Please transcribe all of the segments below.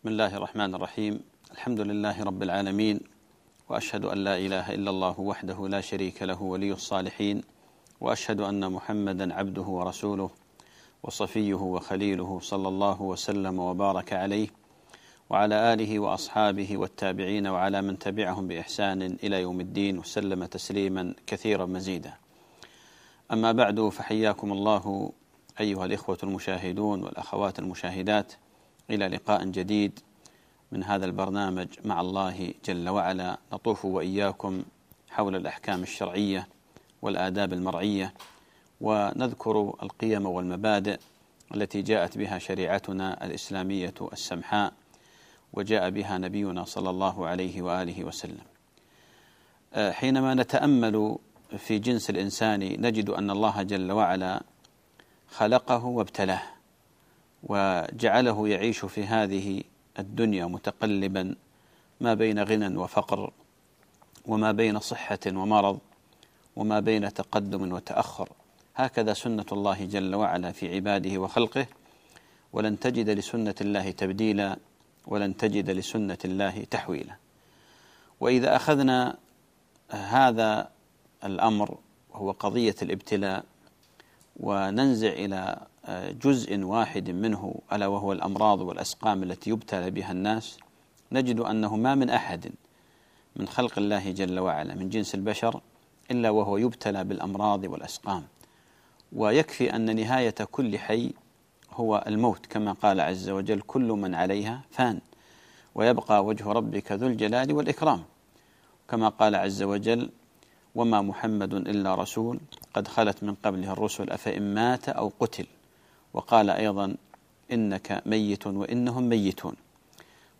بسم الله الرحمن الرحيم الحمد لله رب العالمين واشهد ان لا اله الا الله وحده لا شريك له ولي الصالحين واشهد ان محمدا عبده ورسوله وصفيه وخليله صلى الله وسلم وبارك عليه وعلى اله واصحابه والتابعين وعلى من تبعهم باحسان إلى يوم الدين وسلم تسليما كثيرا مزيدا. اما بعد فحياكم الله ايها الاخوه المشاهدون والاخوات المشاهدات إلى لقاء جديد من هذا البرنامج مع الله جل وعلا نطوف وإياكم حول الأحكام الشرعية والآداب المرعية ونذكر القيم والمبادئ التي جاءت بها شريعتنا الإسلامية السمحاء وجاء بها نبينا صلى الله عليه وآله وسلم. حينما نتأمل في جنس الإنسان نجد أن الله جل وعلا خلقه وابتلاه وجعله يعيش في هذه الدنيا متقلبا ما بين غنى وفقر وما بين صحة ومرض وما بين تقدم وتأخر. هكذا سنة الله جل وعلا في عباده وخلقه. ولن تجد لسنة الله تبديلا ولن تجد لسنة الله تحويلا. وإذا أخذنا هذا الأمر وهو قضية الابتلاء وننزع إلى جزء واحد منه ألا وهو الأمراض والأسقام التي يبتلى بها الناس نجد أنه ما من أحد من خلق الله جل وعلا من جنس البشر إلا وهو يبتلى بالأمراض والأسقام. ويكفي أن نهاية كل حي هو الموت كما قال عز وجل كل من عليها فان ويبقى وجه ربك ذو الجلال والإكرام. كما قال عز وجل وما محمد إلا رسول قد خلت من قبله الرسل أفإن مات أو قتل وقال أيضا إنك ميت وإنهم ميتون.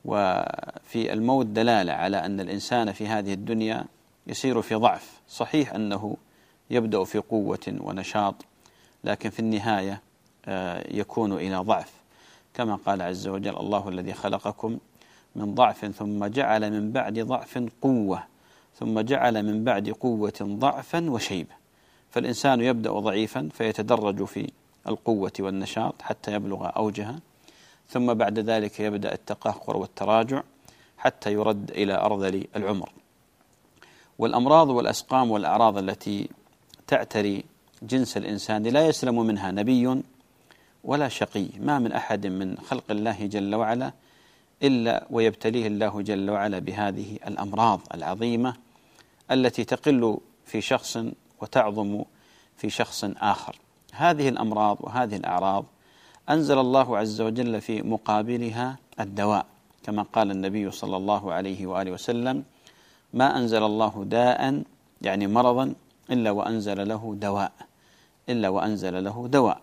وفي الموت دلالة على أن الإنسان في هذه الدنيا يسير في ضعف. صحيح أنه يبدأ في قوة ونشاط لكن في النهاية يكون إلى ضعف. كما قال عز وجل الله الذي خلقكم من ضعف ثم جعل من بعد ضعف قوة ثم جعل من بعد قوة ضعفا وشيبة. فالإنسان يبدأ ضعيفا فيتدرج في القوة والنشاط حتى يبلغ أوجها ثم بعد ذلك يبدأ التقهقر والتراجع حتى يرد إلى أرذل العمر. والأمراض والأسقام والأعراض التي تعتري جنس الإنسان لا يسلم منها نبي ولا شقي ما من أحد من خلق الله جل وعلا إلا ويبتليه الله جل وعلا بهذه الأمراض العظيمة التي تقل في شخص وتعظم في شخص آخر. هذه الأمراض وهذه الأعراض أنزل الله عز وجل في مقابلها الدواء كما قال النبي صلى الله عليه وآله وسلم ما أنزل الله داء يعني مرضا إلا وأنزل له دواء إلا وأنزل له دواء.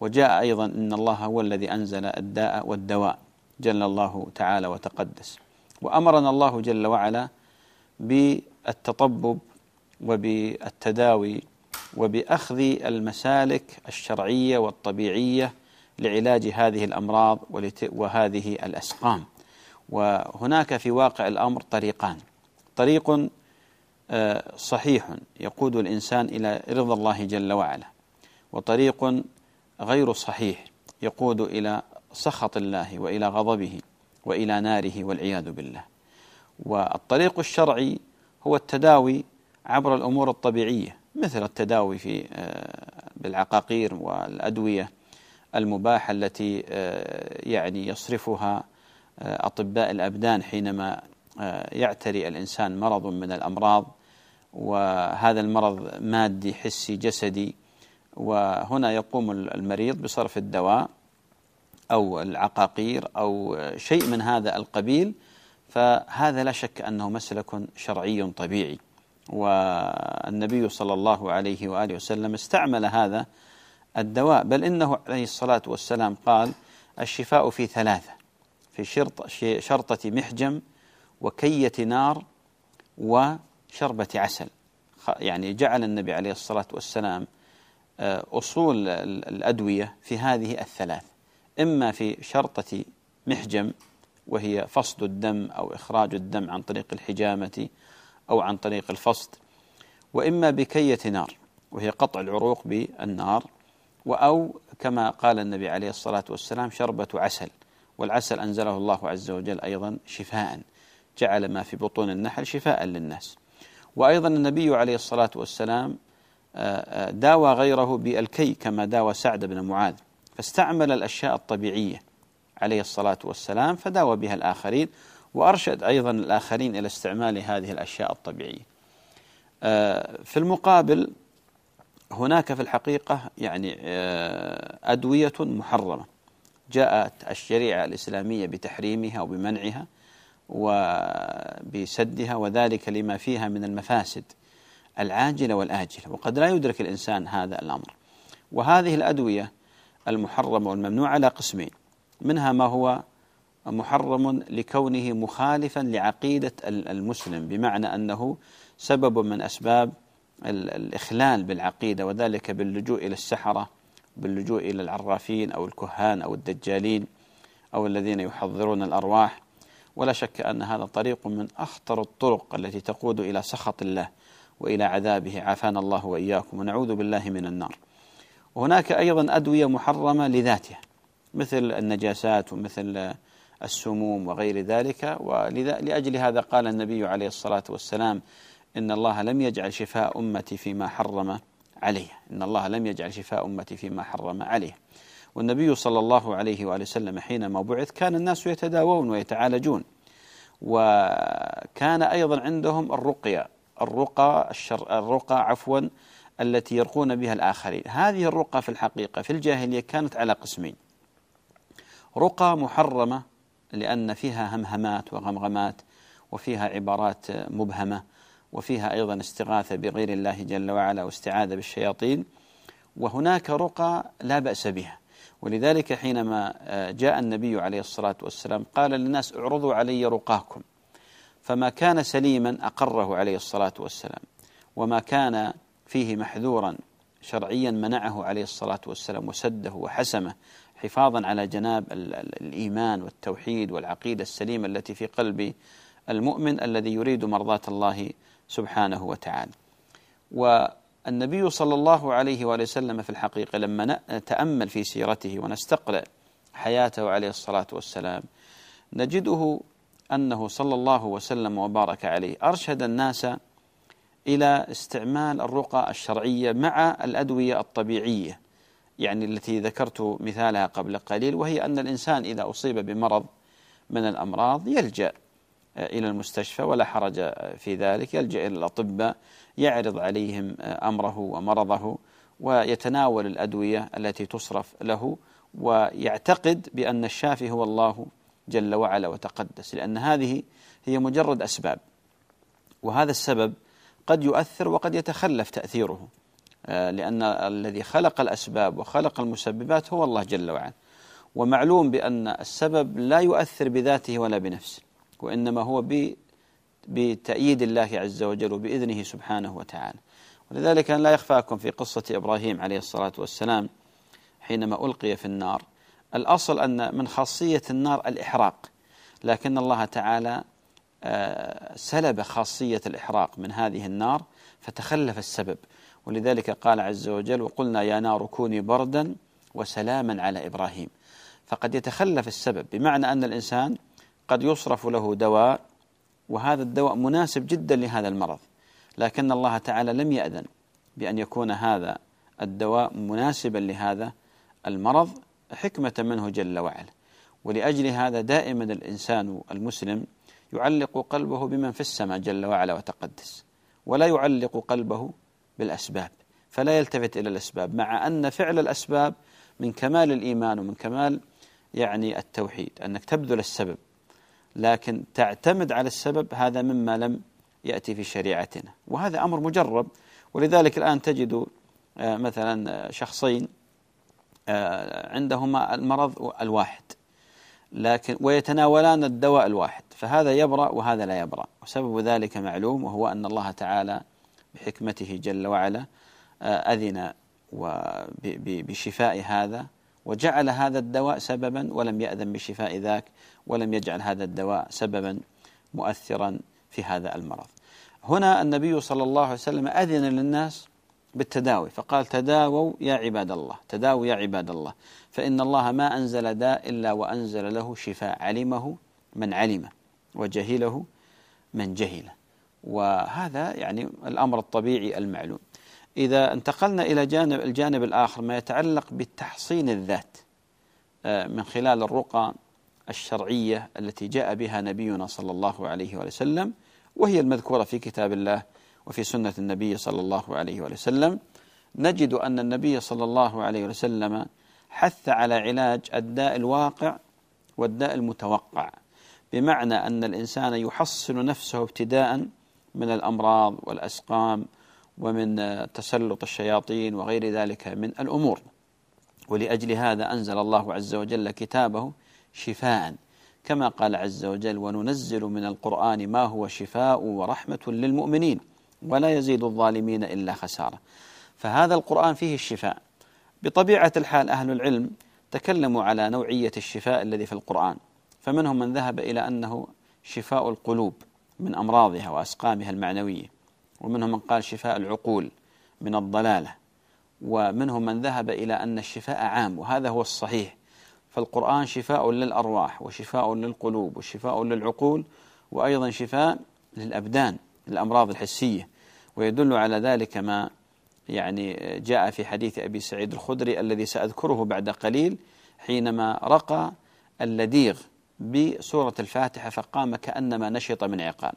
وجاء أيضا إن الله هو الذي أنزل الداء والدواء جل الله تعالى وتقدس. وأمرنا الله جل وعلا بالتطبب وبالتداوي وبأخذ المسالك الشرعية والطبيعية لعلاج هذه الأمراض وهذه الأسقام. وهناك في واقع الأمر طريقان. طريق آه، صحيح يقود الإنسان إلى رضا الله جل وعلا. وطريق غير صحيح يقود إلى سخط الله وإلى غضبه وإلى ناره والعياذ بالله. والطريق الشرعي هو التداوي عبر الأمور الطبيعية. مثل التداوي في آه، بالعقاقير والأدوية المباحة التي آه، يعني يصرفها آه، أطباء الأبدان حينما يعتري الإنسان مرض من الأمراض وهذا المرض مادي حسي جسدي وهنا يقوم المريض بصرف الدواء أو العقاقير أو شيء من هذا القبيل فهذا لا شك أنه مسلك شرعي طبيعي. والنبي صلى الله عليه وآله وسلم استعمل هذا الدواء بل إنه عليه الصلاة والسلام قال الشفاء في ثلاثة في شرط شرطة محجم وكية نار وشربة عسل. يعني جعل النبي عليه الصلاة والسلام آه، أصول الأدوية في هذه الثلاث إما في شرطة محجم وهي فصد الدم أو إخراج الدم عن طريق الحجامة أو عن طريق الفصد وإما بكية نار وهي قطع العروق بالنار أو كما قال النبي عليه الصلاة والسلام شربة عسل والعسل أنزله الله عز وجل أيضا شفاء جعل ما في بطون النحل شفاء للناس. وأيضا النبي عليه الصلاة والسلام آه، آه، داوى غيره بالكي كما داوى سعد بن معاذ فاستعمل الأشياء الطبيعية عليه الصلاة والسلام فداوى بها الآخرين وأرشد أيضا الآخرين إلى استعمال هذه الأشياء الطبيعية. آه، في المقابل هناك في الحقيقة يعني أدوية محرمة جاءت الشريعة الإسلامية بتحريمها وبمنعها وبسدها وذلك لما فيها من المفاسد العاجلة والآجلة وقد لا يدرك الإنسان هذا الأمر. وهذه الأدوية المحرمة والممنوعة على قسمين منها ما هو محرم لكونه مخالفا لعقيدة المسلم بمعنى أنه سبب من أسباب الإخلال بالعقيدة وذلك باللجوء إلى السحرة باللجوء إلى العرافين أو الكهان أو الدجالين أو الذين يحضرون الأرواح. ولا شك أن هذا طريق من أخطر الطرق التي تقود إلى سخط الله وإلى عذابه. عافانا الله وإياكم ونعوذ بالله من النار. وهناك أيضا أدوية محرمة لذاتها مثل النجاسات ومثل السموم وغير ذلك. ولأجل هذا قال النبي عليه الصلاة والسلام إن الله لم يجعل شفاء أمتي فيما حرم عليه. إن الله لم يجعل شفاء أمتي فيما حرم عليه. والنبي صلى الله عليه وآله وسلم حينما بعث كان الناس يتداوون ويتعالجون. وكان أيضا عندهم الرقية الرقى الشر الرقى عفوا التي يرقون بها الآخرين. هذه الرقى في الحقيقة في الجاهلية كانت على قسمين. رقى محرمة لأن فيها همهمات وغمغمات وفيها عبارات مبهمة وفيها أيضا استغاثة بغير الله جل وعلا واستعاذة بالشياطين وهناك رقى لا بأس بها. ولذلك حينما جاء النبي عليه الصلاة والسلام قال للناس اعرضوا علي رقاكم فما كان سليما أقره عليه الصلاة والسلام وما كان فيه محذورا شرعيا منعه عليه الصلاة والسلام وسده وحسمه حفاظا على جناب الإيمان والتوحيد والعقيدة السليمة التي في قلب المؤمن الذي يريد مرضاة الله سبحانه وتعالى. والنبي صلى الله عليه وآله وسلم في الحقيقة لما نتأمل في سيرته ونستقرأ حياته عليه الصلاة والسلام نجده أنه صلى الله وسلم وبارك عليه أرشد الناس إلى استعمال الرقى الشرعية مع الأدوية الطبيعية يعني التي ذكرت مثالها قبل قليل وهي أن الإنسان إذا أصيب بمرض من الأمراض يلجأ إلى المستشفى ولا حرج في ذلك يلجأ إلى الأطباء يعرض عليهم أمره ومرضه ويتناول الأدوية التي تصرف له ويعتقد بأن الشافي هو الله جل وعلا وتقدس لأن هذه هي مجرد أسباب وهذا السبب قد يؤثر وقد يتخلف تأثيره. آه، لأن الذي خلق الأسباب وخلق المسببات هو الله جل وعلا. ومعلوم بأن السبب لا يؤثر بذاته ولا بنفسه وإنما هو بتأييد الله عز وجل وبإذنه سبحانه وتعالى. ولذلك لا يخفاكم في قصة إبراهيم عليه الصلاة والسلام حينما ألقي في النار. الأصل أن من خاصية النار الإحراق لكن الله تعالى سلب خاصية الإحراق من هذه النار فتخلف السبب. ولذلك قال عز وجل وقلنا يا نار كوني بردا وسلاما على إبراهيم. فقد يتخلف السبب بمعنى أن الإنسان قد يصرف له دواء وهذا الدواء مناسب جدا لهذا المرض. لكن الله تعالى لم يأذن بأن يكون هذا الدواء مناسبا لهذا المرض حكمة منه جل وعلا. ولأجل هذا دائما الإنسان المسلم يعلق قلبه بمن في السماء جل وعلا وتقدس ولا يعلق قلبه بالأسباب فلا يلتفت إلى الأسباب مع أن فعل الأسباب من كمال الإيمان ومن كمال يعني التوحيد أنك تبذل السبب لكن تعتمد على السبب هذا مما لم يأتي في شريعتنا وهذا أمر مجرب ولذلك الآن تجد آه، مثلا شخصين آه، عندهما المرض الواحد. لكن ويتناولان الدواء الواحد فهذا يبرأ وهذا لا يبرأ. وسبب ذلك معلوم وهو أن الله تعالى بحكمته جل وعلا آه، أذن بشفاء هذا وجعل هذا الدواء سببا ولم يأذن بشفاء ذاك ولم يجعل هذا الدواء سببا مؤثرا في هذا المرض. هنا النبي صلى الله عليه وسلم أذن للناس بالتداوي. فقال تداووا يا عباد الله تداووا يا عباد الله. فإن الله ما أنزل داء إلا وأنزل له شفاء. علمه من علم وجهله من جهله وهذا يعني الأمر الطبيعي المعلوم. إذا انتقلنا إلى جانب الجانب الآخر ما يتعلق بتحصين الذات آه، من خلال الرقى الشرعية التي جاء بها نبينا صلى الله عليه وسلم وهي المذكورة في كتاب الله وفي سنة النبي صلى الله عليه وسلم نجد أن النبي صلى الله عليه وسلم حث على علاج الداء الواقع والداء المتوقع بمعنى أن الإنسان يحصن نفسه ابتداء من الأمراض والأسقام ومن تسلط الشياطين وغير ذلك من الأمور. ولأجل هذا أنزل الله عز وجل كتابه شفاء. كما قال عز وجل وننزل من القرآن ما هو شفاء ورحمة للمؤمنين ولا يزيد الظالمين إلا خسارة. فهذا القرآن فيه الشفاء. بطبيعة الحال أهل العلم تكلموا على نوعية الشفاء الذي في القرآن. فمنهم من ذهب إلى أنه شفاء القلوب من أمراضها وأسقامها المعنوية. ومنهم من قال شفاء العقول من الضلالة. ومنهم من ذهب إلى أن الشفاء عام وهذا هو الصحيح. فالقرآن شفاء للأرواح وشفاء للقلوب وشفاء للعقول وأيضا شفاء للأبدان الأمراض الحسية. ويدل على ذلك ما يعني جاء في حديث أبي سعيد الخدري الذي سأذكره بعد قليل حينما رقى اللديغ بسورة الفاتحة فقام كأنما نشط من عقال.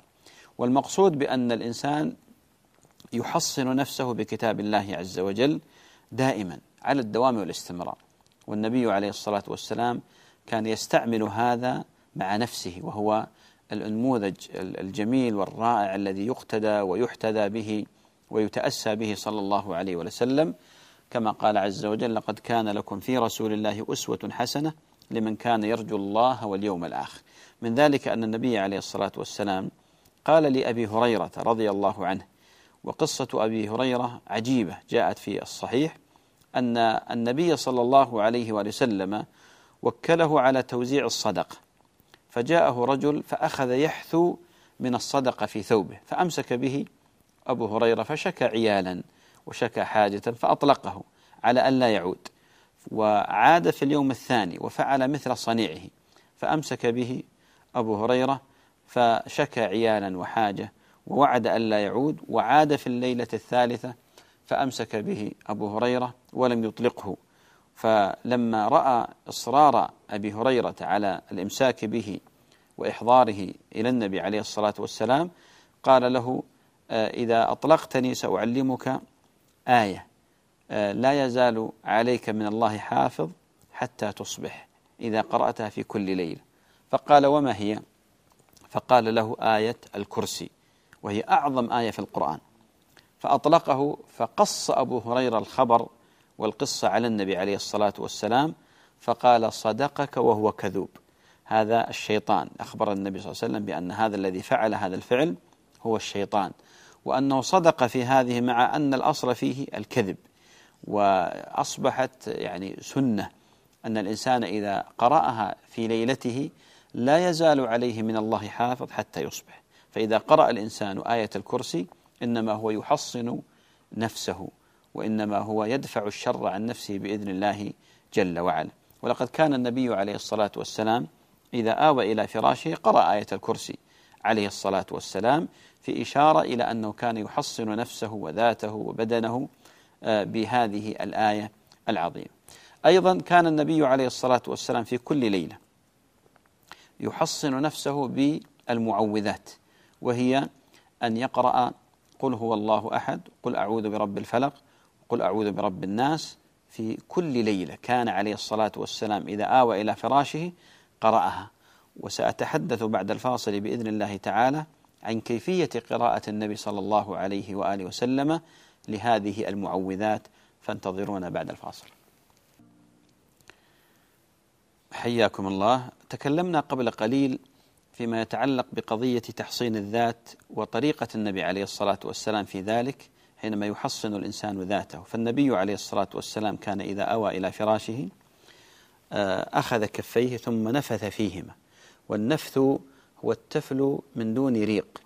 والمقصود بأن الإنسان يحصن نفسه بكتاب الله عز وجل دائما على الدوام والاستمرار. والنبي عليه الصلاة والسلام كان يستعمل هذا مع نفسه وهو النموذج الجميل والرائع الذي يقتدى ويحتذى به ويتأسى به صلى الله عليه وسلم. كما قال عز وجل لقد كان لكم في رسول الله أسوة حسنة لمن كان يرجو الله واليوم الآخر. من ذلك أن النبي عليه الصلاة والسلام قال لأبي هريرة رضي الله عنه وقصة أبي هريرة عجيبة جاءت في الصحيح أن النبي صلى الله عليه وسلم وكله على توزيع الصدقة. فجاءه رجل فأخذ يحثو من الصدقة في ثوبه فأمسك به أبو هريرة فشكى عيالا وشكى حاجة فأطلقه على أن لا يعود وعاد في اليوم الثاني وفعل مثل صنيعه فأمسك به أبو هريرة فشكى عيالا وحاجة ووعد أن لا يعود وعاد في الليلة الثالثة فأمسك به أبو هريرة ولم يطلقه. فلما رأى إصرار أبي هريرة على الإمساك به وإحضاره إلى النبي عليه الصلاة والسلام قال له آه، إذا أطلقتني سأعلمك آية آه، لا يزال عليك من الله حافظ حتى تصبح إذا قرأتها في كل ليلة. فقال وما هي؟ فقال له آية الكرسي وهي أعظم آية في القرآن. فأطلقه فقص أبو هريرة الخبر والقصة على النبي عليه الصلاة والسلام فقال صدقك وهو كذوب. هذا الشيطان. أخبر النبي صلى الله عليه وسلم بأن هذا الذي فعل هذا الفعل هو الشيطان وأنه صدق في هذه مع أن الأصل فيه الكذب وأصبحت يعني سنة أن الإنسان إذا قرأها في ليلته لا يزال عليه من الله حافظ حتى يصبح. فإذا قرأ الإنسان آية الكرسي إنما هو يحصن نفسه. وإنما هو يدفع الشر عن نفسه بإذن الله جل وعلا. ولقد كان النبي عليه الصلاة والسلام إذا آوى إلى فراشه قرأ آية الكرسي عليه الصلاة والسلام في إشارة إلى أنه كان يحصن نفسه وذاته وبدنه آه، بهذه الآية العظيمة. أيضا كان النبي عليه الصلاة والسلام في كل ليلة يحصن نفسه بالمعوذات وهي أن يقرأ قل هو الله أحد قل أعوذ برب الفلق قل أعوذ برب الناس في كل ليلة. كان عليه الصلاة والسلام إذا آوى إلى فراشه قرأها. وسأتحدث بعد الفاصل بإذن الله تعالى عن كيفية قراءة النبي صلى الله عليه وآله وسلم لهذه المعوذات. فانتظرونا بعد الفاصل. حياكم الله. تكلمنا قبل قليل فيما يتعلق بقضية تحصين الذات وطريقة النبي عليه الصلاة والسلام في ذلك. حينما يحصن الإنسان ذاته. فالنبي عليه الصلاة والسلام كان إذا أوى إلى فراشه آه، أخذ كفيه ثم نفث فيهما. والنفث هو التفل من دون ريق.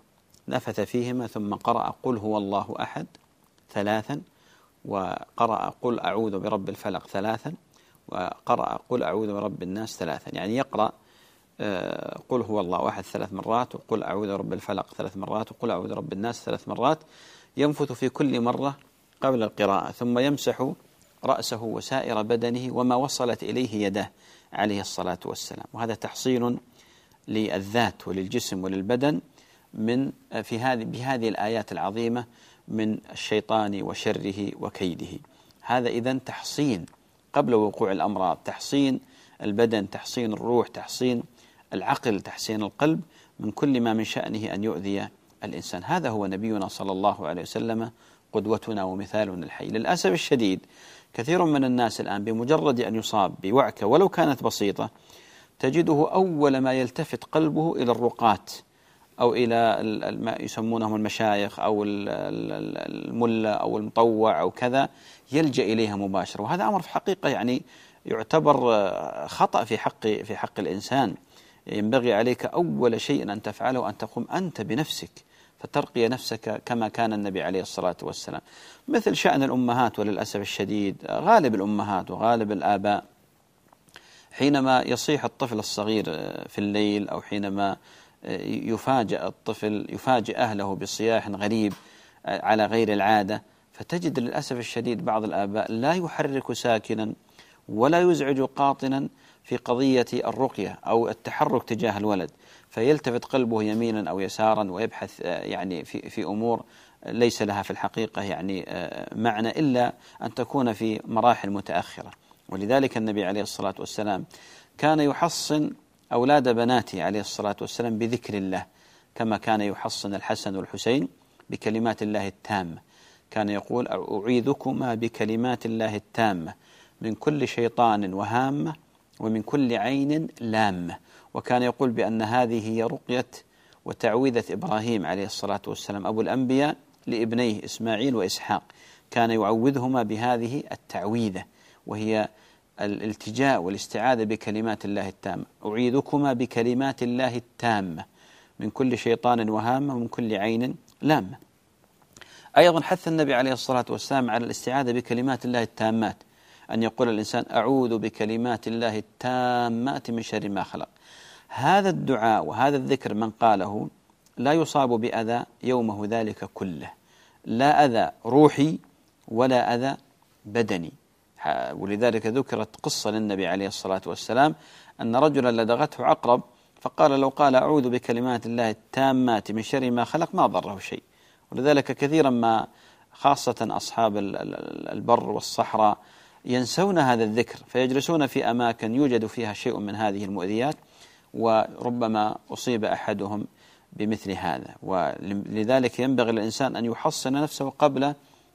نفث فيهما ثم قرأ قل هو الله أحد ثلاثا وقرأ قل أعوذ برب الفلق ثلاثا وقرأ قل أعوذ برب الناس ثلاثا. يعني يقرأ آه، قل هو الله واحد ثلاث مرات وقل أعوذ برب الفلق ثلاث مرات وقل أعوذ برب الناس ثلاث مرات. ينفث في كل مرة قبل القراءة ثم يمسح رأسه وسائر بدنه وما وصلت إليه يده عليه الصلاة والسلام. وهذا تحصين للذات وللجسم وللبدن من في هذه بهذه الآيات العظيمة من الشيطان وشره وكيده. هذا إذا تحصين قبل وقوع الأمراض تحصين البدن تحصين الروح تحصين العقل تحصين القلب من كل ما من شأنه أن يؤذي الإنسان. هذا هو نبينا صلى الله عليه وسلم قدوتنا ومثالنا الحي. للأسف الشديد كثير من الناس الآن بمجرد أن يصاب بوعكة ولو كانت بسيطة تجده أول ما يلتفت قلبه إلى الرقات أو إلى ما يسمونهم المشايخ أو الملا أو المطوع أو كذا يلجأ إليها مباشرة. وهذا أمر في حقيقة يعني يعتبر خطأ في حق في حق الإنسان. ينبغي عليك أول شيء أن تفعله أن تقوم أنت بنفسك. فترقي نفسك كما كان النبي عليه الصلاة والسلام. مثل شأن الأمهات وللأسف الشديد غالب الأمهات وغالب الآباء حينما يصيح الطفل الصغير في الليل أو حينما يفاجأ الطفل يفاجئ أهله بصياح غريب على غير العادة فتجد للأسف الشديد بعض الآباء لا يحرك ساكنا ولا يزعج قاطنا في قضية الرقية أو التحرك تجاه الولد. فيلتفت قلبه يمينا أو يسارا ويبحث يعني في, في أمور ليس لها في الحقيقة يعني معنى إلا أن تكون في مراحل متأخرة. ولذلك النبي عليه الصلاة والسلام كان يحصن أولاد بناته عليه الصلاة والسلام بذكر الله كما كان يحصن الحسن والحسين بكلمات الله التامة. كان يقول أعيذكما بكلمات الله التامة من كل شيطان وهامة ومن كل عين لامة. وكان يقول بأن هذه هي رقية وتعويذة إبراهيم عليه الصلاة والسلام أبو الأنبياء لابنيه إسماعيل وإسحاق. كان يعوذهما بهذه التعويذة وهي الالتجاء والاستعاذة بكلمات الله التامة. أعيذكما بكلمات الله التامة من كل شيطان وهامة ومن كل عين لامة. أيضا حث النبي عليه الصلاة والسلام على الاستعاذة بكلمات الله التامات. أن يقول الإنسان أعوذ بكلمات الله التامات من شر ما خلق. هذا الدعاء وهذا الذكر من قاله لا يصاب بأذى يومه ذلك كله. لا أذى روحي ولا أذى بدني. ولذلك ذكرت قصة للنبي عليه الصلاة والسلام أن رجلا لدغته عقرب فقال لو قال أعوذ بكلمات الله التامات من شر ما خلق ما ضره شيء. ولذلك كثيرا ما خاصة أصحاب البر والصحراء ينسون هذا الذكر فيجلسون في أماكن يوجد فيها شيء من هذه المؤذيات وربما أصيب أحدهم بمثل هذا. ولذلك ينبغي للإنسان أن يحصن نفسه قبل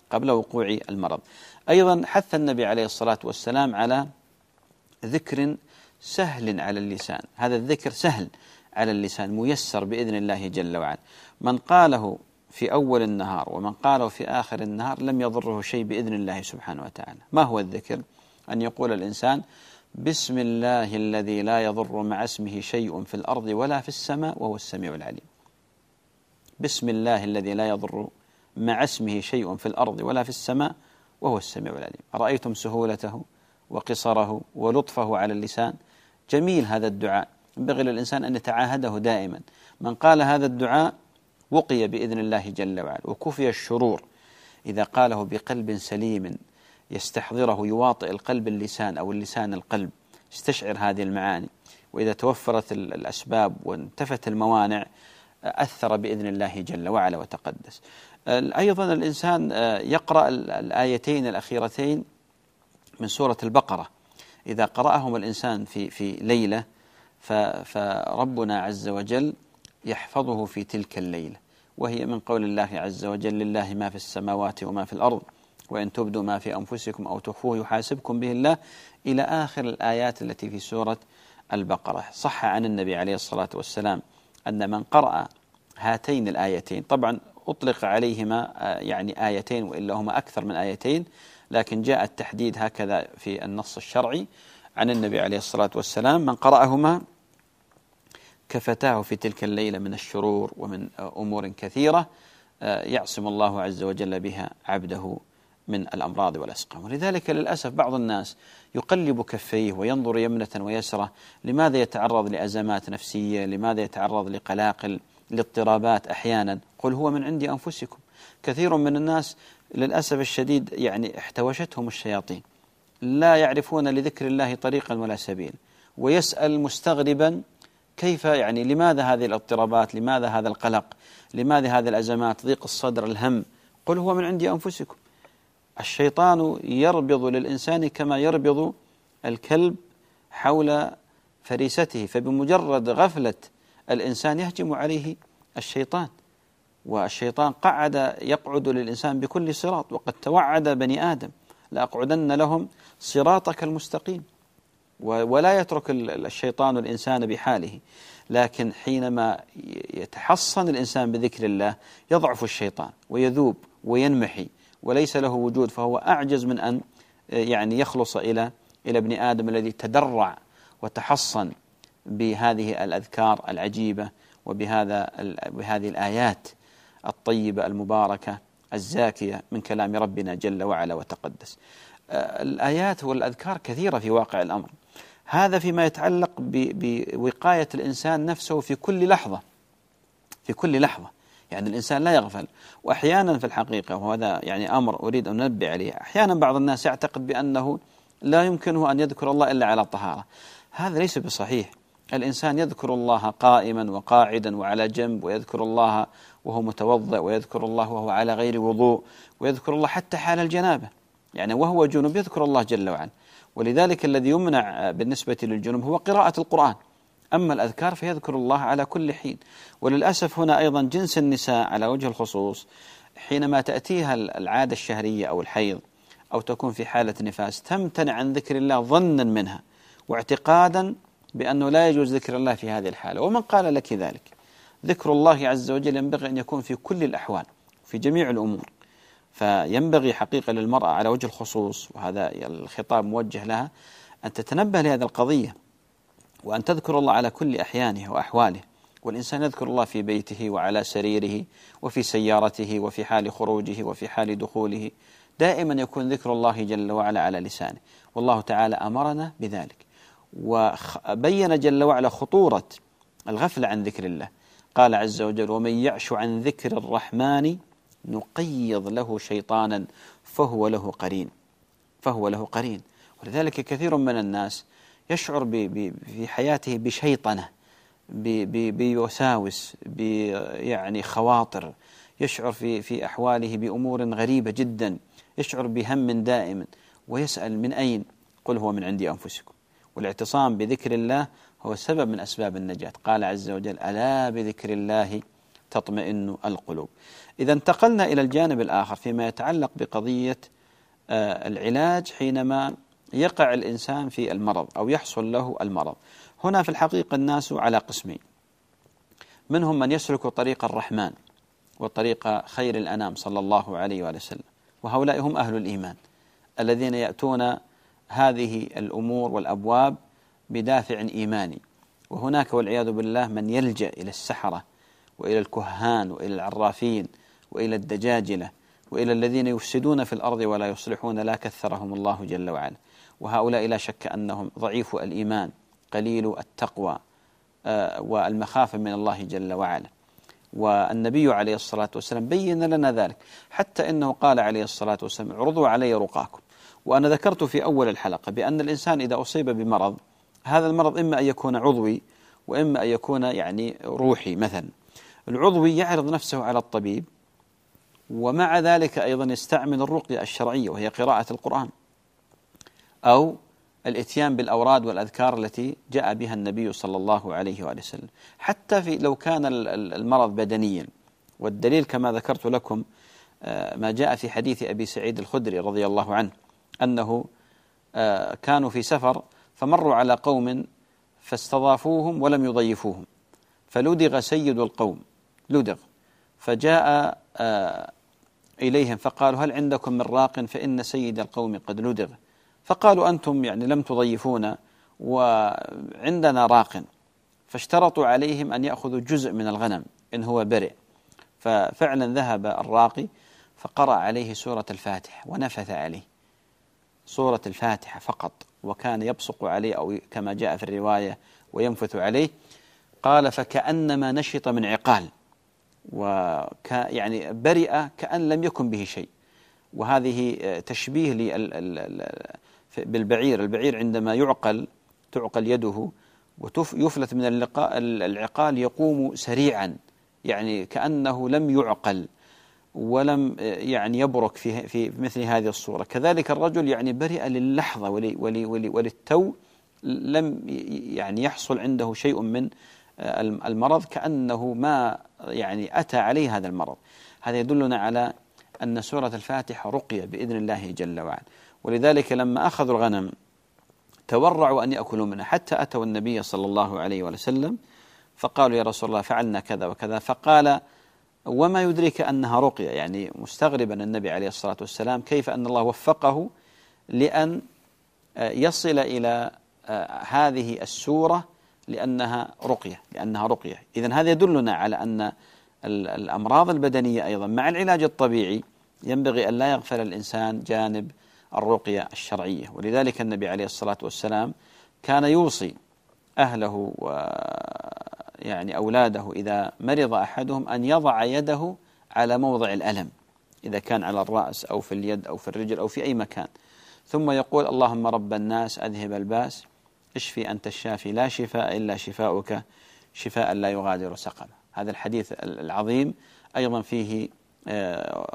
قبل وقوع المرض. أيضا حث النبي عليه الصلاة والسلام على ذكر سهل على اللسان. هذا الذكر سهل على اللسان ميسر بإذن الله جل وعلا. من قاله في أول النهار ومن قاله في آخر النهار لم يضره شيء بإذن الله سبحانه وتعالى. ما هو الذكر؟ أن يقول الإنسان بسم الله الذي لا يضر مع اسمه شيء في الأرض ولا في السماء وهو السميع العليم. بسم الله الذي لا يضر مع اسمه شيء في الأرض ولا في السماء وهو السميع العليم. أرأيتم سهولته وقصره ولطفه على اللسان؟ جميل هذا الدعاء. ينبغي للإنسان أن يتعاهده دائما. من قال هذا الدعاء وقي بإذن الله جل وعلا. وكفي الشرور. إذا قاله بقلب سليم يستحضره يواطئ القلب اللسان أو اللسان القلب. يستشعر هذه المعاني. وإذا توفرت الأسباب وانتفت الموانع أثر بإذن الله جل وعلا وتقدس. أيضا الإنسان يقرأ الآيتين الأخيرتين من سورة البقرة. إذا قرأهم الإنسان في في ليلة فربنا عز وجل يحفظه في تلك الليلة وهي من قول الله عز وجل لله ما في السماوات وما في الأرض وإن تبدوا ما في أنفسكم أو تخفوه يحاسبكم به الله. إلى آخر الآيات التي في سورة البقرة. صح عن النبي عليه الصلاة والسلام أن من قرأ هاتين الآيتين طبعا أطلق عليهما آه، يعني آيتين وإلا هما أكثر من آيتين لكن جاء التحديد هكذا في النص الشرعي عن النبي عليه الصلاة والسلام من قرأهما كفتاه في تلك الليلة من الشرور ومن أمور كثيرة آه، يعصم الله عز وجل بها عبده من الأمراض والأسقام. ولذلك للأسف بعض الناس يقلب كفيه وينظر يمنة ويسرة لماذا يتعرض لأزمات نفسية؟ لماذا يتعرض لقلاقل؟ لاضطرابات أحيانا؟ قل هو من عند أنفسكم. كثير من الناس للأسف الشديد يعني احتوشتهم الشياطين لا يعرفون لذكر الله طريقا ولا سبيل ويسأل مستغربا كيف يعني لماذا هذه الاضطرابات؟ لماذا هذا القلق؟ لماذا هذه الأزمات؟ ضيق الصدر الهم. قل هو من عند أنفسكم. الشيطان يربض للإنسان كما يربض الكلب حول فريسته فبمجرد غفلة الإنسان يهجم عليه الشيطان. والشيطان قعد يقعد للإنسان بكل صراط وقد توعد بني آدم. لأقعدن لهم صراطك المستقيم. ولا يترك الشيطان الإنسان بحاله. لكن حينما يتحصن الإنسان بذكر الله يضعف الشيطان ويذوب وينمحي وليس له وجود فهو أعجز من أن يعني يخلص إلى إلى ابن آدم الذي تدرع وتحصن بهذه الأذكار العجيبة وبهذا بهذه الآيات الطيبة المباركة الزاكية من كلام ربنا جل وعلا وتقدس. الآيات والأذكار كثيرة في واقع الأمر. هذا فيما يتعلق بوقاية الإنسان نفسه في كل لحظة. في كل لحظة. يعني الإنسان لا يغفل. وأحيانا في الحقيقة وهذا يعني أمر أريد أن أنبه عليه أحيانا بعض الناس يعتقد بأنه لا يمكنه أن يذكر الله إلا على الطهارة. هذا ليس بصحيح. الإنسان يذكر الله قائما وقاعدا وعلى جنب ويذكر الله وهو متوضئ ويذكر الله وهو على غير وضوء ويذكر الله حتى حال الجنابة. يعني وهو جنوب يذكر الله جل وعلا. ولذلك الذي يمنع بالنسبة للجنوب هو قراءة القرآن. أما الأذكار فيذكر الله على كل حين. وللأسف هنا أيضا جنس النساء على وجه الخصوص حينما تأتيها العادة الشهرية أو الحيض أو تكون في حالة نفاس تمتنع عن ذكر الله ظنا منها واعتقادا بأنه لا يجوز ذكر الله في هذه الحالة. ومن قال لك ذلك؟ ذكر الله عز وجل ينبغي أن يكون في كل الأحوال في جميع الأمور. فينبغي حقيقة للمرأة على وجه الخصوص وهذا الخطاب موجه لها أن تتنبه لهذه القضية وأن تذكر الله على كل أحيانه وأحواله. والإنسان يذكر الله في بيته وعلى سريره وفي سيارته وفي حال خروجه وفي حال دخوله. دائما يكون ذكر الله جل وعلا على لسانه. والله تعالى أمرنا بذلك. وبين جل وعلا خطورة الغفلة عن ذكر الله. قال عز وجل ومن يعش عن ذكر الرحمن نقيض له شيطانا فهو له قرين فهو له قرين. ولذلك كثير من الناس يشعر في حياته بشيطنة بوساوس يعني خواطر. يشعر في في أحواله بأمور غريبة جدا. يشعر بهم دائم ويسأل من أين؟ قل هو من عندي أنفسكم. والاعتصام بذكر الله هو سبب من أسباب النجاة. قال عز وجل ألا بذكر الله تطمئن القلوب. إذا انتقلنا إلى الجانب الآخر فيما يتعلق بقضية آه، العلاج حينما يقع الإنسان في المرض أو يحصل له المرض. هنا في الحقيقة الناس على قسمين. منهم من يسلك طريق الرحمن وطريق خير الأنام صلى الله عليه وآله وسلم وهؤلاء هم أهل الإيمان الذين يأتون هذه الأمور والأبواب بدافع إيماني. وهناك والعياذ بالله من يلجأ إلى السحرة وإلى الكهان وإلى العرافين وإلى الدجاجلة وإلى الذين يفسدون في الأرض ولا يصلحون لا كثرهم الله جل وعلا. وهؤلاء لا شك أنهم ضعيف الإيمان قليل التقوى آه، والمخافة من الله جل وعلا. والنبي عليه الصلاة والسلام بين لنا ذلك. حتى إنه قال عليه الصلاة والسلام عرضوا علي رقاكم. وأنا ذكرت في أول الحلقة بأن الإنسان إذا أصيب بمرض هذا المرض إما أن يكون عضوي وإما أن يكون يعني روحي مثلا. العضوي يعرض نفسه على الطبيب ومع ذلك أيضا يستعمل الرقية الشرعية وهي قراءة القرآن أو الإتيان بالأوراد والأذكار التي جاء بها النبي صلى الله عليه وآله وسلم. حتى في لو كان المرض بدنيا والدليل كما ذكرت لكم آه، ما جاء في حديث أبي سعيد الخدري رضي الله عنه أنه آه، كانوا في سفر فمروا على قوم فاستضافوهم ولم يضيفوهم فلدغ سيد القوم. لدغ. فجاء آه، إليهم فقالوا هل عندكم من راق فإن سيد القوم قد لدغ. فقالوا أنتم يعني لم تضيفونا وعندنا راق. فاشترطوا عليهم أن يأخذوا جزء من الغنم إن هو برئ. ففعلا ذهب الراقي فقرأ عليه سورة الفاتحة ونفث عليه. سورة الفاتحة فقط وكان يبصق عليه أو كما جاء في الرواية وينفث عليه. قال فكأنما نشط من عقال. وك يعني برئ كأن لم يكن به شيء. وهذه تشبيه بالبعير. البعير عندما يعقل تعقل يده ويفلت من اللقاء العقال يقوم سريعا يعني كأنه لم يعقل ولم يعني يبرك في في مثل هذه الصورة. كذلك الرجل يعني برئ للحظة وللتو لم يعني يحصل عنده شيء من المرض كأنه ما يعني أتى عليه هذا المرض. هذا يدلنا على أن سورة الفاتحة رقية بإذن الله جل وعلا. ولذلك لما أخذوا الغنم تورعوا أن يأكلوا منها. حتى أتوا النبي صلى الله عليه وسلم فقالوا يا رسول الله فعلنا كذا وكذا. فقال وما يدريك أنها رقية؟ يعني مستغربا النبي عليه الصلاة والسلام كيف أن الله وفقه لأن يصل إلى هذه السورة لأنها رقية لأنها رقية. إذا هذا يدلنا على أن الأمراض البدنية أيضا مع العلاج الطبيعي ينبغي أن لا يغفل الإنسان جانب الرقية الشرعية. ولذلك النبي عليه الصلاة والسلام كان يوصي أهله و يعني أولاده إذا مرض أحدهم أن يضع يده على موضع الألم إذا كان على الرأس أو في اليد أو في الرجل أو في أي مكان. ثم يقول اللهم رب الناس أذهب الباس اشفي أنت الشافي لا شفاء إلا شفاؤك شفاء لا يغادر سقما. هذا الحديث العظيم. أيضا فيه آه،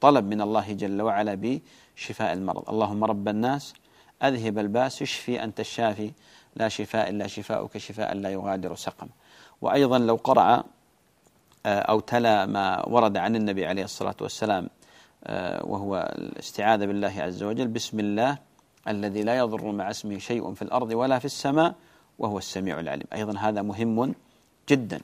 طلب من الله جل وعلا بشفاء المرض. اللهم رب الناس أذهب الباس اشفي أنت الشافي. لا شفاء إلا شفاؤك شفاء لا يغادر سقما. وأيضا لو قرأ آه، أو تلا ما ورد عن النبي عليه الصلاة والسلام آه، وهو الاستعاذة بالله عز وجل بسم الله الذي لا يضر مع اسمه شيء في الأرض ولا في السماء وهو السميع العليم. أيضا هذا مهم جدا.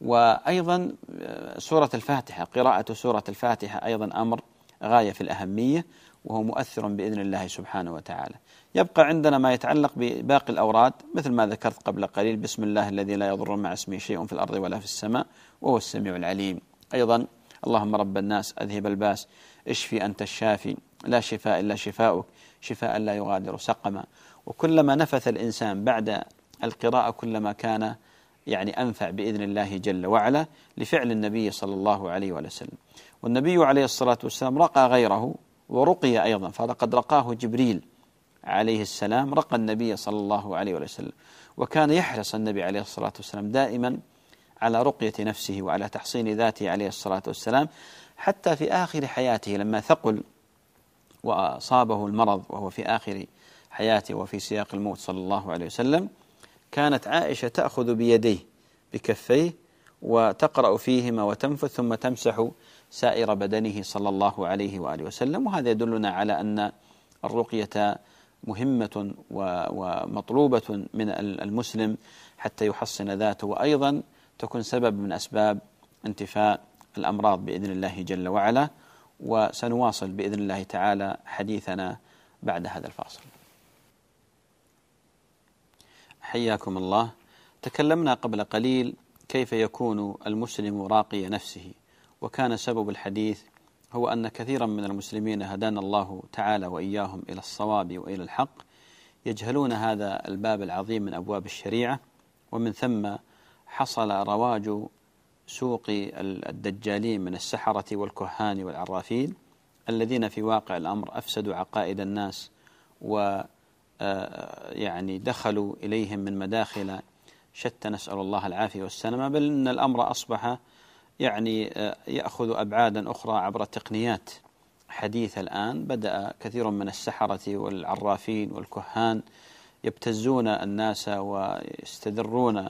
وأيضا آه، سورة الفاتحة قراءة سورة الفاتحة أيضا أمر غاية في الأهمية وهو مؤثر بإذن الله سبحانه وتعالى. يبقى عندنا ما يتعلق بباقي الأوراد مثل ما ذكرت قبل قليل بسم الله الذي لا يضر مع اسمه شيء في الأرض ولا في السماء وهو السميع العليم. أيضا اللهم رب الناس أذهب الباس اشفي أنت الشافي لا شفاء إلا شفاؤك. شفاء لا يغادر سقما. وكلما نفث الإنسان بعد القراءة كلما كان يعني أنفع بإذن الله جل وعلا لفعل النبي صلى الله عليه وسلم. والنبي عليه الصلاة والسلام رقى غيره ورقي أيضا فلقد رقاه جبريل عليه السلام رقى النبي صلى الله عليه وسلم. وكان يحرص النبي عليه الصلاة والسلام دائما على رقية نفسه وعلى تحصين ذاته عليه الصلاة والسلام حتى في آخر حياته لما ثقل وأصابه المرض وهو في آخر حياته وفي سياق الموت صلى الله عليه وسلم كانت عائشة تأخذ بيديه بكفيه وتقرأ فيهما وتنفث ثم تمسح سائر بدنه صلى الله عليه وآله وسلم. وهذا يدلنا على أن الرقية مهمة ومطلوبة من المسلم حتى يحصن ذاته وأيضا تكون سبب من أسباب انتفاء الأمراض بإذن الله جل وعلا. وسنواصل بإذن الله تعالى حديثنا بعد هذا الفاصل. حياكم الله. تكلمنا قبل قليل كيف يكون المسلم راقي نفسه وكان سبب الحديث هو أن كثيرا من المسلمين هدانا الله تعالى وإياهم إلى الصواب وإلى الحق يجهلون هذا الباب العظيم من أبواب الشريعة ومن ثم حصل رواج سوق الدجالين من السحرة والكهان والعرافين الذين في واقع الأمر أفسدوا عقائد الناس و آه، يعني دخلوا إليهم من مداخل شتى نسأل الله العافية والسلامة بل إن الأمر أصبح يعني آه، يأخذ أبعادا أخرى عبر التقنيات. حديثة الآن بدأ كثير من السحرة والعرافين والكهان يبتزون الناس ويستدرون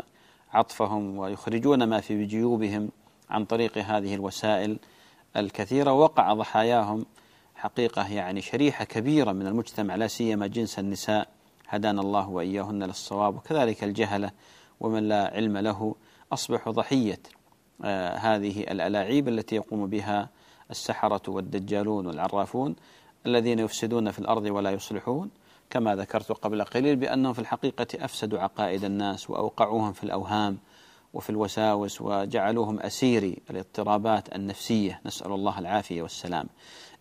عطفهم ويخرجون ما في جيوبهم عن طريق هذه الوسائل الكثيرة. وقع ضحاياهم حقيقة يعني شريحة كبيرة من المجتمع لا سيما جنس النساء. هدانا الله وإياهن للصواب وكذلك الجهلة ومن لا علم له أصبحوا ضحية. آه هذه الألاعيب التي يقوم بها السحرة والدجالون والعرافون الذين يفسدون في الأرض ولا يصلحون. كما ذكرت قبل قليل بأنهم في الحقيقة أفسدوا عقائد الناس وأوقعوهم في الأوهام وفي الوساوس وجعلوهم أسيري الاضطرابات النفسية. نسأل الله العافية والسلام.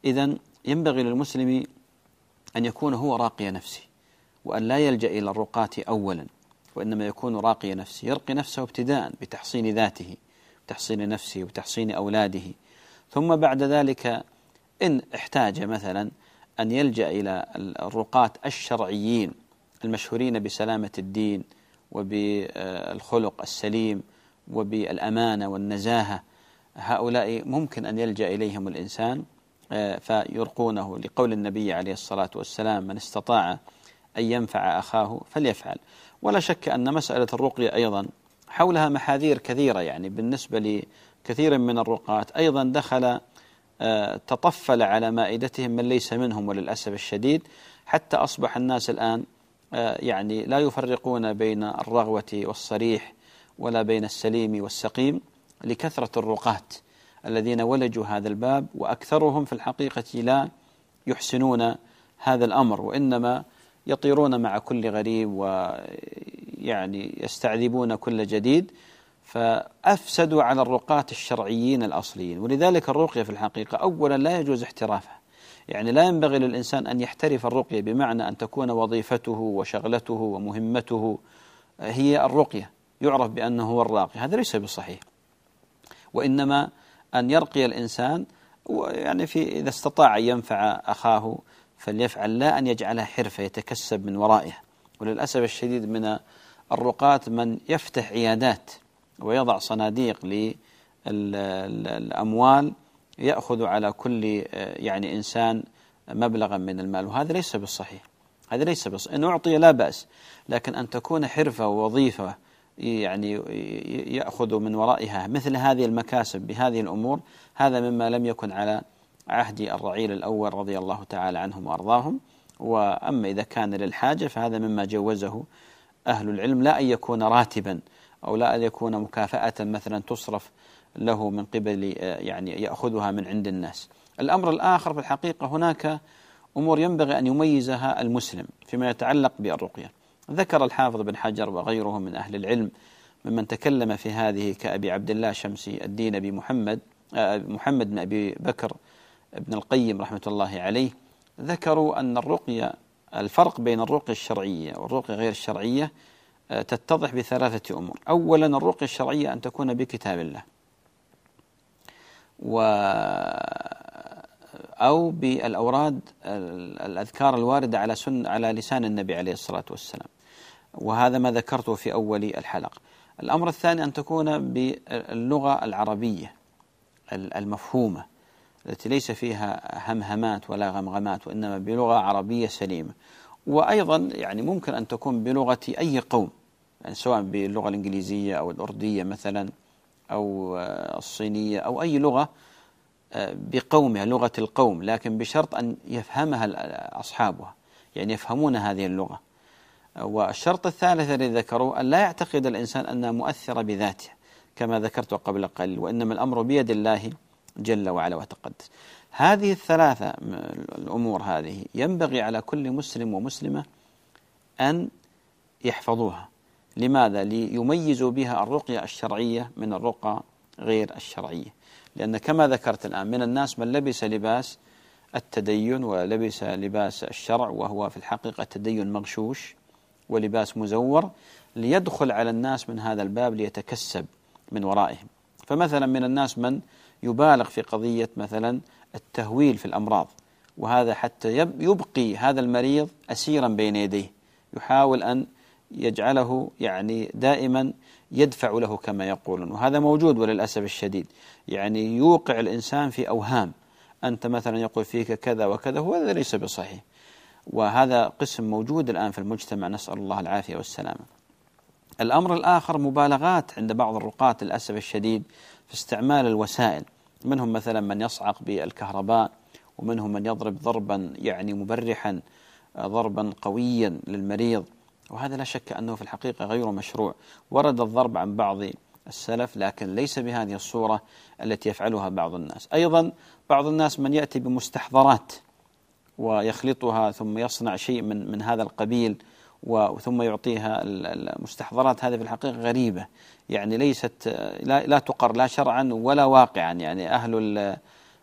إذا ينبغي للمسلم أن يكون هو راقي نفسه وأن لا يلجأ إلى الرقاة أولا وإنما يكون راقي نفسه يرقي نفسه ابتداء بتحصين ذاته بتحصين نفسه وتحصين أولاده. ثم بعد ذلك إن احتاج مثلا أن يلجأ إلى الرقاة الشرعيين المشهورين بسلامة الدين وبالخلق السليم وبالأمانة والنزاهة. هؤلاء ممكن أن يلجأ إليهم الإنسان آه، فيرقونه لقول النبي عليه الصلاة والسلام من استطاع أن ينفع أخاه فليفعل. ولا شك أن مسألة الرقية أيضا حولها محاذير كثيرة يعني بالنسبة لكثير من الرقاة أيضا دخل تطفل على مائدتهم من ليس منهم وللأسف الشديد حتى أصبح الناس الآن آه، يعني لا يفرقون بين الرغوة والصريح ولا بين السليم والسقيم لكثرة الرقاة الذين ولجوا هذا الباب وأكثرهم في الحقيقة لا يحسنون هذا الأمر وإنما يطيرون مع كل غريب ويعني يستعذبون كل جديد. فأفسدوا على الرقاة الشرعيين الأصليين. ولذلك الرقية في الحقيقة أولا لا يجوز احترافها. يعني لا ينبغي للإنسان أن يحترف الرقية بمعنى أن تكون وظيفته وشغلته ومهمته هي الرقية. يعرف بأنه هو الراقي. هذا ليس بصحيح. وإنما أن يرقي الإنسان يعني في إذا استطاع أن ينفع أخاه فليفعل لا أن يجعلها حرفة يتكسب من ورائها وللأسف الشديد من الرقاة من يفتح عيادات ويضع صناديق للأموال يأخذ على كل يعني إنسان مبلغا من المال. وهذا ليس بالصحيح. هذا ليس بالصحيح إن أعطي لا بأس. لكن أن تكون حرفة ووظيفة يعني يأخذ من ورائها مثل هذه المكاسب بهذه الأمور هذا مما لم يكن على عهد الرعيل الأول رضي الله تعالى عنهم وأرضاهم. وأما إذا كان للحاجة فهذا مما جوزه أهل العلم لا أن يكون راتبا. أو لا أن يكون مكافأة مثلا تصرف له من قبل يعني يأخذها من عند الناس. الأمر الآخر في الحقيقة هناك أمور ينبغي أن يميزها المسلم فيما يتعلق بالرقية. ذكر الحافظ بن حجر وغيره من أهل العلم ممن تكلم في هذه كأبي عبد الله شمسي الدين أبي محمد آه، محمد بن أبي بكر ابن القيم رحمة الله عليه ذكروا أن الرقية الفرق بين الرقية الشرعية والرقية غير الشرعية آه، تتضح بثلاثة أمور. أولا الرقية الشرعية أن تكون بكتاب الله. و أو بالأوراد الأذكار الواردة على سن على لسان النبي عليه الصلاة والسلام. وهذا ما ذكرته في أول الحلقة. الأمر الثاني أن تكون باللغة العربية المفهومة التي ليس فيها همهمات ولا غمغمات وإنما بلغة عربية سليمة. وأيضا يعني ممكن أن تكون بلغة أي قوم. يعني سواء باللغة الإنجليزية أو الأردية مثلا أو الصينية أو أي لغة آه، بقومها لغة القوم لكن بشرط أن يفهمها أصحابها يعني يفهمون هذه اللغة. والشرط الثالث الذي ذكروه أن لا يعتقد الإنسان أنها مؤثرة بذاته كما ذكرت قبل قليل وإنما الأمر بيد الله جل وعلا وتقدس. هذه الثلاثة الأمور هذه ينبغي على كل مسلم ومسلمة أن يحفظوها. لماذا؟ ليميزوا بها الرقية الشرعية من الرقى غير الشرعية لأن كما ذكرت الآن من الناس من لبس لباس التدين ولبس لباس الشرع وهو في الحقيقة تدين مغشوش ولباس مزور ليدخل على الناس من هذا الباب ليتكسب من ورائهم فمثلا من الناس من يبالغ في قضية مثلا التهويل في الأمراض وهذا حتى يبقي هذا المريض أسيرا بين يديه يحاول أن يجعله يعني دائما يدفع له كما يقولون. وهذا موجود وللأسف الشديد. يعني يوقع الإنسان في أوهام. أنت مثلا يقول فيك كذا وكذا وهذا ليس بصحيح. وهذا قسم موجود الآن في المجتمع. نسأل الله العافية والسلامة. الأمر الآخر مبالغات عند بعض الرقاة للأسف الشديد في استعمال الوسائل. منهم مثلا من يصعق بالكهرباء ومنهم من يضرب ضربا يعني مبرحا ضربا قويا للمريض. وهذا لا شك أنه في الحقيقة غير مشروع. ورد الضرب عن بعض السلف لكن ليس بهذه الصورة التي يفعلها بعض الناس. أيضا بعض الناس من يأتي بمستحضرات ويخلطها ثم يصنع شيء من, من هذا القبيل ثم يعطيها المستحضرات هذه في الحقيقة غريبة. يعني ليست لا, لا تقر لا شرعا ولا واقعا. يعني أهل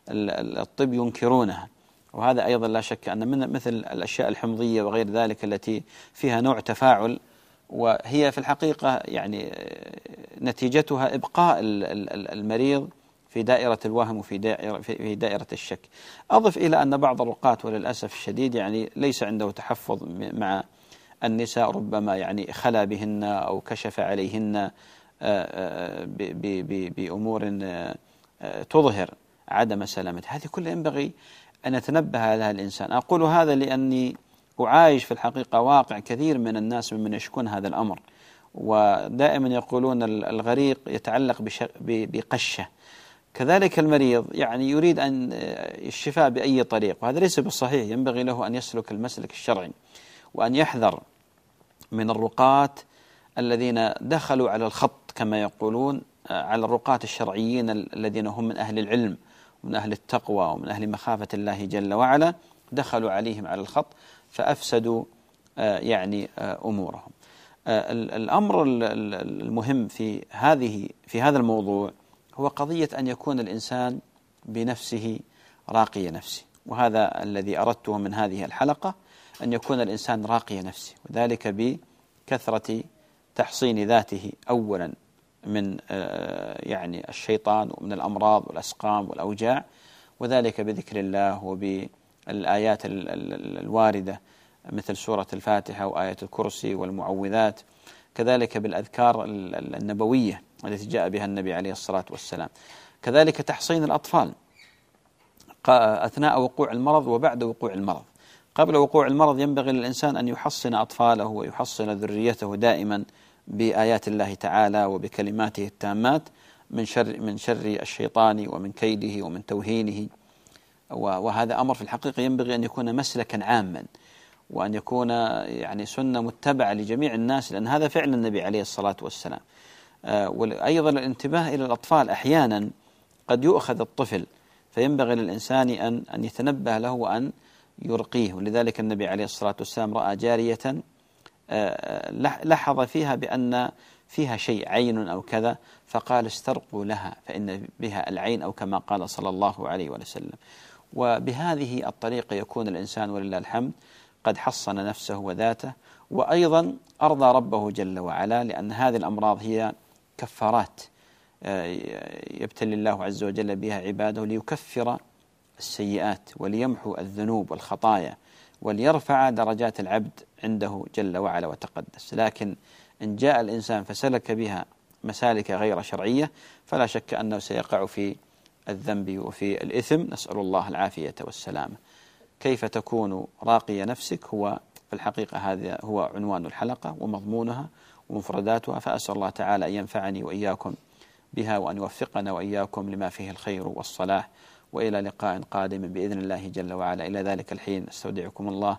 الطب ينكرونها. وهذا أيضا لا شك أن من مثل الأشياء الحمضية وغير ذلك التي فيها نوع تفاعل وهي في الحقيقة يعني نتيجتها إبقاء المريض في دائرة الوهم وفي دائرة في دائرة الشك. أضف إلى أن بعض الرقاة وللأسف الشديد يعني ليس عنده تحفظ مع النساء ربما يعني خلا بهن أو كشف عليهن آه، آه، بأمور آه، تظهر عدم سلامته هذه كلها ينبغي أن يتنبه لها الإنسان. أقول هذا لأني أعايش في الحقيقة واقع كثير من الناس ممن يشكون هذا الأمر ودائما يقولون الغريق يتعلق بقشة. كذلك المريض يعني يريد أن الشفاء بأي طريق وهذا ليس بالصحيح. ينبغي له أن يسلك المسلك الشرعي وأن يحذر من الرقاة الذين دخلوا على الخط كما يقولون على الرقاة الشرعيين الذين هم من أهل العلم. ومن أهل التقوى ومن أهل مخافة الله جل وعلا دخلوا عليهم على الخط فأفسدوا آه، يعني آه، أمورهم. آه، الأمر المهم في هذه في هذا الموضوع هو قضية أن يكون الإنسان بنفسه راقي نفسه وهذا الذي أردته من هذه الحلقة أن يكون الإنسان راقي نفسه وذلك بكثرة تحصين ذاته أولا. من يعني الشيطان ومن الأمراض والأسقام والأوجاع وذلك بذكر الله وبالآيات الواردة مثل سورة الفاتحة وآية الكرسي والمعوذات. كذلك بالأذكار النبوية التي جاء بها النبي عليه الصلاة والسلام. كذلك تحصين الأطفال أثناء وقوع المرض وبعد وقوع المرض. قبل وقوع المرض ينبغي للإنسان أن يحصن أطفاله ويحصن ذريته دائما بآيات الله تعالى وبكلماته التامات من شر من شر الشيطان ومن كيده ومن توهينه. وهذا أمر في الحقيقة ينبغي أن يكون مسلكا عاما وأن يكون يعني سنة متبعة لجميع الناس لأن هذا فعل النبي عليه الصلاة والسلام. آه، وأيضا الانتباه إلى الأطفال أحيانا قد يؤخذ الطفل فينبغي للإنسان أن أن يتنبه له وأن يرقيه. ولذلك النبي عليه الصلاة والسلام رأى جارية لحظ فيها بأن فيها شيء عين أو كذا فقال استرقوا لها فإن بها العين أو كما قال صلى الله عليه وسلم. وبهذه الطريقة يكون الإنسان ولله الحمد قد حصن نفسه وذاته وأيضا أرضى ربه جل وعلا لأن هذه الأمراض هي كفارات آه، يبتلي الله عز وجل بها عباده ليكفر السيئات وليمحو الذنوب والخطايا وليرفع درجات العبد عنده جل وعلا وتقدس. لكن إن جاء الإنسان فسلك بها مسالك غير شرعية فلا شك أنه سيقع في الذنب وفي الإثم. نسأل الله العافية والسلامة. كيف تكون راقي نفسك؟ هو في الحقيقة هذا هو عنوان الحلقة ومضمونها ومفرداتها. فأسأل الله تعالى أن ينفعني وإياكم بها وأن يوفقنا وإياكم لما فيه الخير والصلاح. وإلى لقاء قادم بإذن الله جل وعلا. إلى ذلك الحين استودعكم الله.